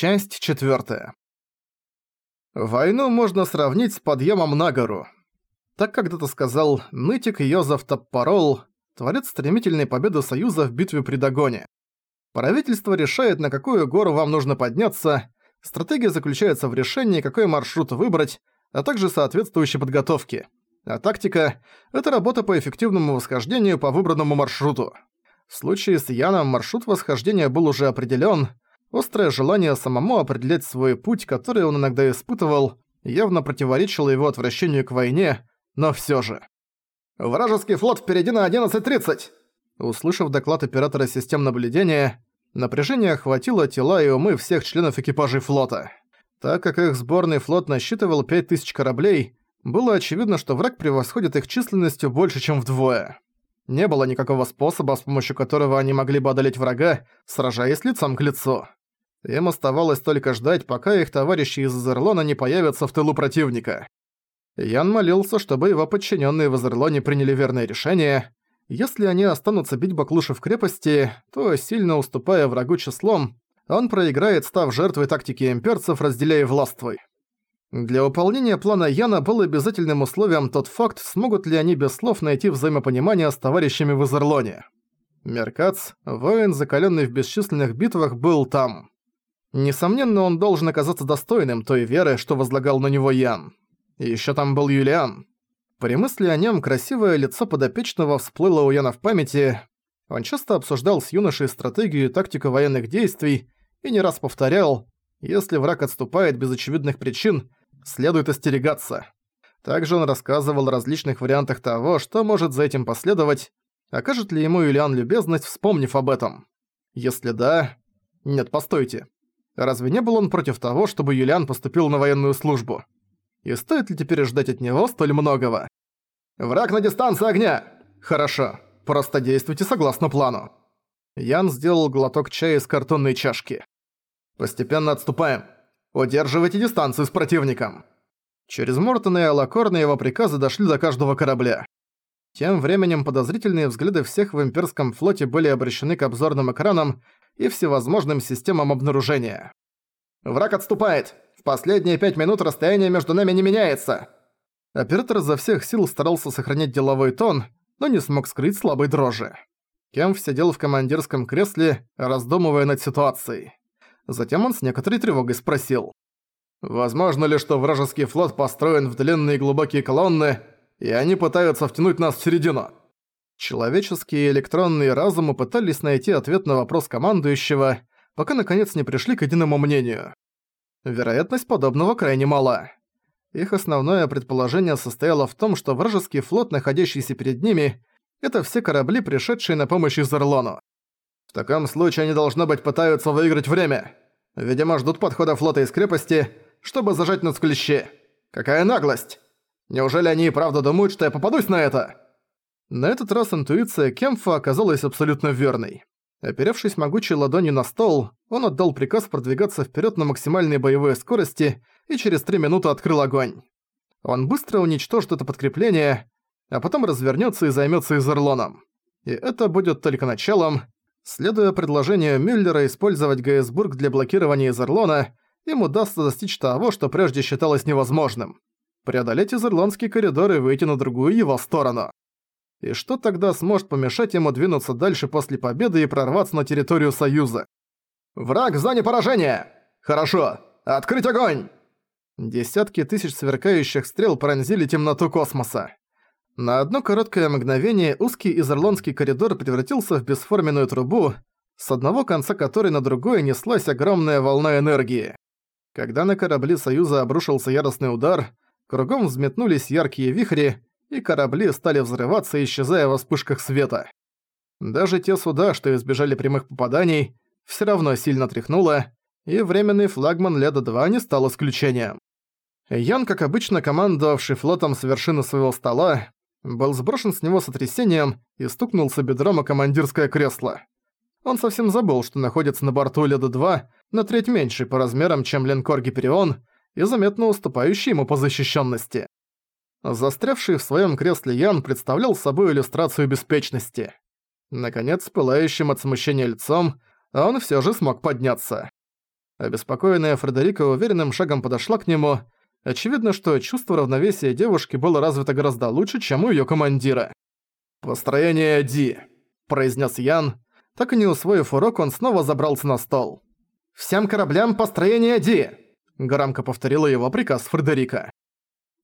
Часть четвертая. Войну можно сравнить с подъемом на гору. Так когда-то сказал нытик Йозеф Таппарол, творец стремительной победы Союза в битве при Дагоне. Правительство решает, на какую гору вам нужно подняться, стратегия заключается в решении, какой маршрут выбрать, а также соответствующей подготовке. А тактика – это работа по эффективному восхождению по выбранному маршруту. В случае с Яном маршрут восхождения был уже определен – Острое желание самому определять свой путь, который он иногда испытывал, явно противоречило его отвращению к войне, но всё же. «Вражеский флот впереди на 11.30!» Услышав доклад оператора систем наблюдения, напряжение охватило тела и умы всех членов экипажей флота. Так как их сборный флот насчитывал 5000 кораблей, было очевидно, что враг превосходит их численностью больше, чем вдвое. Не было никакого способа, с помощью которого они могли бы одолеть врага, сражаясь лицом к лицу. Им оставалось только ждать, пока их товарищи из Зерлона не появятся в тылу противника. Ян молился, чтобы его подчиненные в Азерлоне приняли верное решение. Если они останутся бить Баклуши в крепости, то, сильно уступая врагу числом, он проиграет, став жертвой тактики имперцев, разделяя властвуй. Для выполнения плана Яна был обязательным условием тот факт, смогут ли они без слов найти взаимопонимание с товарищами в Азерлоне. Меркац, воин, закаленный в бесчисленных битвах, был там. Несомненно, он должен оказаться достойным той веры, что возлагал на него Ян. И ещё там был Юлиан. При мысли о нём красивое лицо подопечного всплыло у Яна в памяти. Он часто обсуждал с юношей стратегию и тактику военных действий и не раз повторял, если враг отступает без очевидных причин, следует остерегаться. Также он рассказывал о различных вариантах того, что может за этим последовать, окажет ли ему Юлиан любезность, вспомнив об этом. Если да... Нет, постойте. Разве не был он против того, чтобы Юлиан поступил на военную службу? И стоит ли теперь ждать от него столь многого? «Враг на дистанции огня!» «Хорошо, просто действуйте согласно плану». Ян сделал глоток чая из картонной чашки. «Постепенно отступаем. Удерживайте дистанцию с противником». Через Мортона и Алакорна его приказы дошли до каждого корабля. Тем временем подозрительные взгляды всех в имперском флоте были обращены к обзорным экранам и всевозможным системам обнаружения. «Враг отступает! В последние пять минут расстояние между нами не меняется!» Оператор изо всех сил старался сохранять деловой тон, но не смог скрыть слабой дрожи. Кемф сидел в командирском кресле, раздумывая над ситуацией. Затем он с некоторой тревогой спросил. «Возможно ли, что вражеский флот построен в длинные глубокие колонны, и они пытаются втянуть нас в середину?» Человеческие и электронные разумы пытались найти ответ на вопрос командующего, пока наконец не пришли к единому мнению. Вероятность подобного крайне мала. Их основное предположение состояло в том, что вражеский флот, находящийся перед ними, это все корабли, пришедшие на помощь из Ирлону. В таком случае они, должно быть, пытаются выиграть время. Видимо, ждут подхода флота из крепости, чтобы зажать нас в клещи. Какая наглость! Неужели они и правда думают, что я попадусь на это?» На этот раз интуиция Кемфа оказалась абсолютно верной. Оперевшись могучей ладонью на стол, он отдал приказ продвигаться вперед на максимальной боевой скорости и через три минуты открыл огонь. Он быстро уничтожит это подкрепление, а потом развернется и займется Изерлоном. И это будет только началом. Следуя предложению Мюллера использовать Гейсбург для блокирования Изерлона, им удастся достичь того, что прежде считалось невозможным. Преодолеть Изерлонский коридор и выйти на другую его сторону. И что тогда сможет помешать ему двинуться дальше после победы и прорваться на территорию Союза? «Враг в зоне поражения! Хорошо! Открыть огонь!» Десятки тысяч сверкающих стрел пронзили темноту космоса. На одно короткое мгновение узкий изерлонский коридор превратился в бесформенную трубу, с одного конца которой на другое неслась огромная волна энергии. Когда на корабли Союза обрушился яростный удар, кругом взметнулись яркие вихри, и корабли стали взрываться, исчезая во вспышках света. Даже те суда, что избежали прямых попаданий, все равно сильно тряхнуло, и временный флагман Леда-2 не стал исключением. Ян, как обычно командовавший флотом с вершины своего стола, был сброшен с него сотрясением и стукнулся бедром о командирское кресло. Он совсем забыл, что находится на борту Леда-2, на треть меньший по размерам, чем линкор Гиперион, и заметно уступающий ему по защищенности. Застрявший в своем кресле Ян представлял собой иллюстрацию беспечности. Наконец, пылающим от смущения лицом, он все же смог подняться. Обеспокоенная Фредерика уверенным шагом подошла к нему. Очевидно, что чувство равновесия девушки было развито гораздо лучше, чем у её командира. «Построение Ди», — произнес Ян. Так и не усвоив урок, он снова забрался на стол. «Всем кораблям построение Ди!» — громко повторила его приказ Фредерика.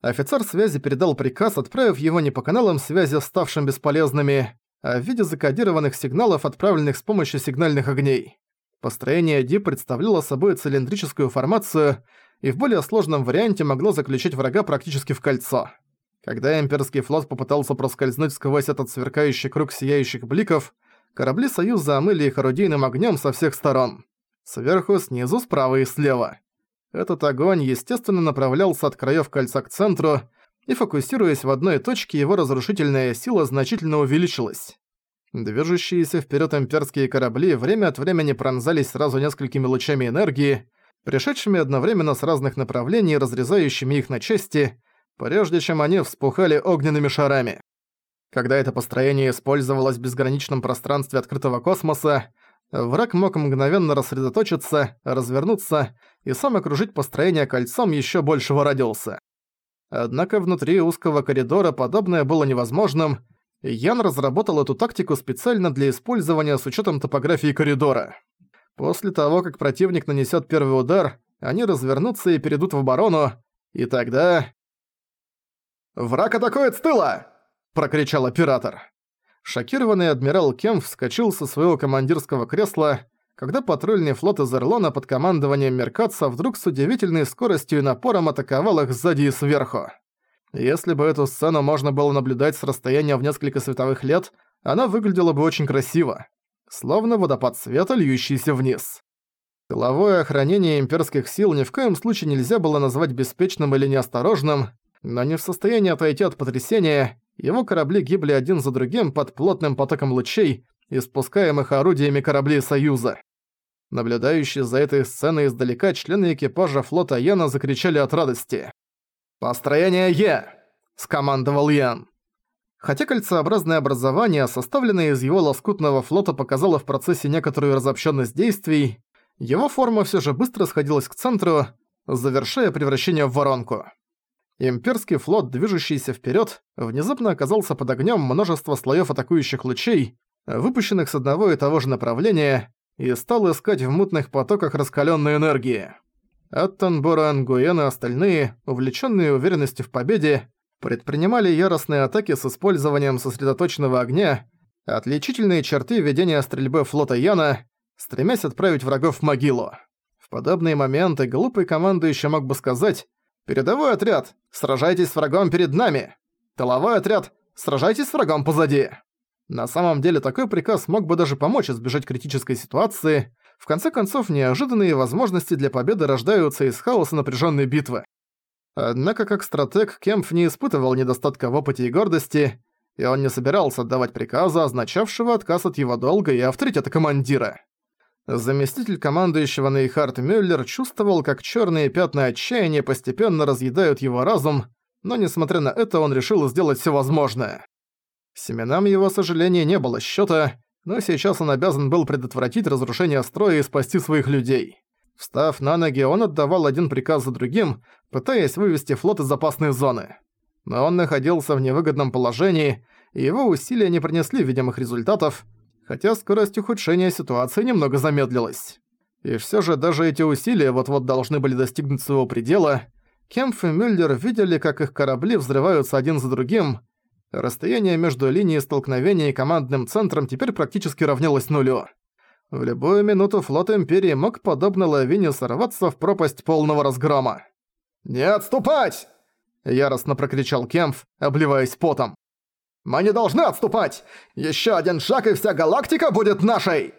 Офицер связи передал приказ, отправив его не по каналам связи, ставшим бесполезными, а в виде закодированных сигналов, отправленных с помощью сигнальных огней. Построение Ди представляло собой цилиндрическую формацию и в более сложном варианте могло заключить врага практически в кольцо. Когда имперский флот попытался проскользнуть сквозь этот сверкающий круг сияющих бликов, корабли Союза омыли их орудийным огнем со всех сторон. Сверху, снизу, справа и слева. Этот огонь, естественно, направлялся от краев кольца к центру, и фокусируясь в одной точке, его разрушительная сила значительно увеличилась. Движущиеся вперед имперские корабли время от времени пронзались сразу несколькими лучами энергии, пришедшими одновременно с разных направлений, разрезающими их на части, прежде чем они вспухали огненными шарами. Когда это построение использовалось в безграничном пространстве открытого космоса, враг мог мгновенно рассредоточиться, развернуться и сам окружить построение кольцом еще большего радиуса. Однако внутри узкого коридора подобное было невозможным, и Ян разработал эту тактику специально для использования с учетом топографии коридора. После того, как противник нанесет первый удар, они развернутся и перейдут в оборону, и тогда... «Враг атакует с тыла!» – прокричал оператор. Шокированный адмирал Кем вскочил со своего командирского кресла, когда патрульный флот из Эрлона под командованием Меркатца вдруг с удивительной скоростью и напором атаковал их сзади и сверху. Если бы эту сцену можно было наблюдать с расстояния в несколько световых лет, она выглядела бы очень красиво, словно водопад света, льющийся вниз. Тыловое охранение имперских сил ни в коем случае нельзя было назвать беспечным или неосторожным, но не в состоянии отойти от потрясения, его корабли гибли один за другим под плотным потоком лучей, испускаемых орудиями кораблей Союза. Наблюдающие за этой сценой издалека члены экипажа флота Яна закричали от радости. «Построение Е!» – скомандовал Ян. Хотя кольцеобразное образование, составленное из его лоскутного флота, показало в процессе некоторую разобщенность действий, его форма все же быстро сходилась к центру, завершая превращение в воронку. Имперский флот, движущийся вперед, внезапно оказался под огнем множества слоев атакующих лучей, выпущенных с одного и того же направления, и стал искать в мутных потоках раскаленной энергии. Аттон, Боран, и остальные, увлеченные уверенностью в победе, предпринимали яростные атаки с использованием сосредоточенного огня, отличительные черты ведения стрельбы флота Яна, стремясь отправить врагов в могилу. В подобные моменты глупый командующий мог бы сказать «Передовой отряд, сражайтесь с врагом перед нами! Тыловой отряд, сражайтесь с врагом позади!» На самом деле такой приказ мог бы даже помочь избежать критической ситуации. В конце концов, неожиданные возможности для победы рождаются из хаоса напряженной битвы. Однако как стратег Кемп не испытывал недостатка в опыте и гордости, и он не собирался отдавать приказа, означавшего отказ от его долга и авторитета командира. Заместитель командующего Нейхард Мюллер чувствовал, как черные пятна отчаяния постепенно разъедают его разум, но несмотря на это он решил сделать все возможное. Семенам его сожаления не было счета, но сейчас он обязан был предотвратить разрушение строя и спасти своих людей. Встав на ноги, он отдавал один приказ за другим, пытаясь вывести флот из опасной зоны. Но он находился в невыгодном положении, и его усилия не принесли видимых результатов, хотя скорость ухудшения ситуации немного замедлилась. И всё же даже эти усилия вот-вот должны были достигнуть своего предела. Кемф и Мюллер видели, как их корабли взрываются один за другим. Расстояние между линией столкновения и командным центром теперь практически равнялось нулю. В любую минуту флот Империи мог, подобно лавине, сорваться в пропасть полного разгрома. «Не отступать!» – яростно прокричал Кемф, обливаясь потом. Мы не должны отступать! Еще один шаг, и вся галактика будет нашей!»